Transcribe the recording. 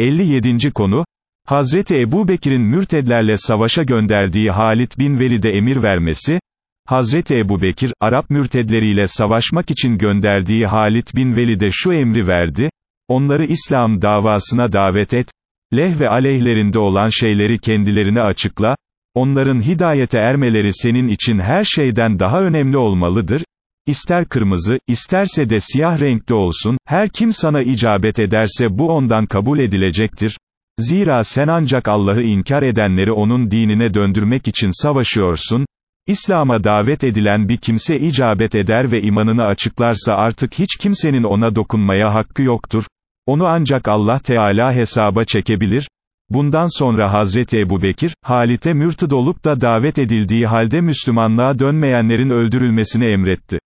57. konu, Hazreti Ebu Bekir'in mürtedlerle savaşa gönderdiği Halit bin Velid'e emir vermesi, Hazreti Ebu Bekir, Arap mürtedleriyle savaşmak için gönderdiği Halit bin Velid'e şu emri verdi, onları İslam davasına davet et, leh ve aleyhlerinde olan şeyleri kendilerine açıkla, onların hidayete ermeleri senin için her şeyden daha önemli olmalıdır, İster kırmızı, isterse de siyah renkli olsun, her kim sana icabet ederse bu ondan kabul edilecektir. Zira sen ancak Allah'ı inkar edenleri onun dinine döndürmek için savaşıyorsun. İslam'a davet edilen bir kimse icabet eder ve imanını açıklarsa artık hiç kimsenin ona dokunmaya hakkı yoktur. Onu ancak Allah Teala hesaba çekebilir. Bundan sonra Hazreti Ebu Bekir, Halit'e mürtid olup da davet edildiği halde Müslümanlığa dönmeyenlerin öldürülmesini emretti.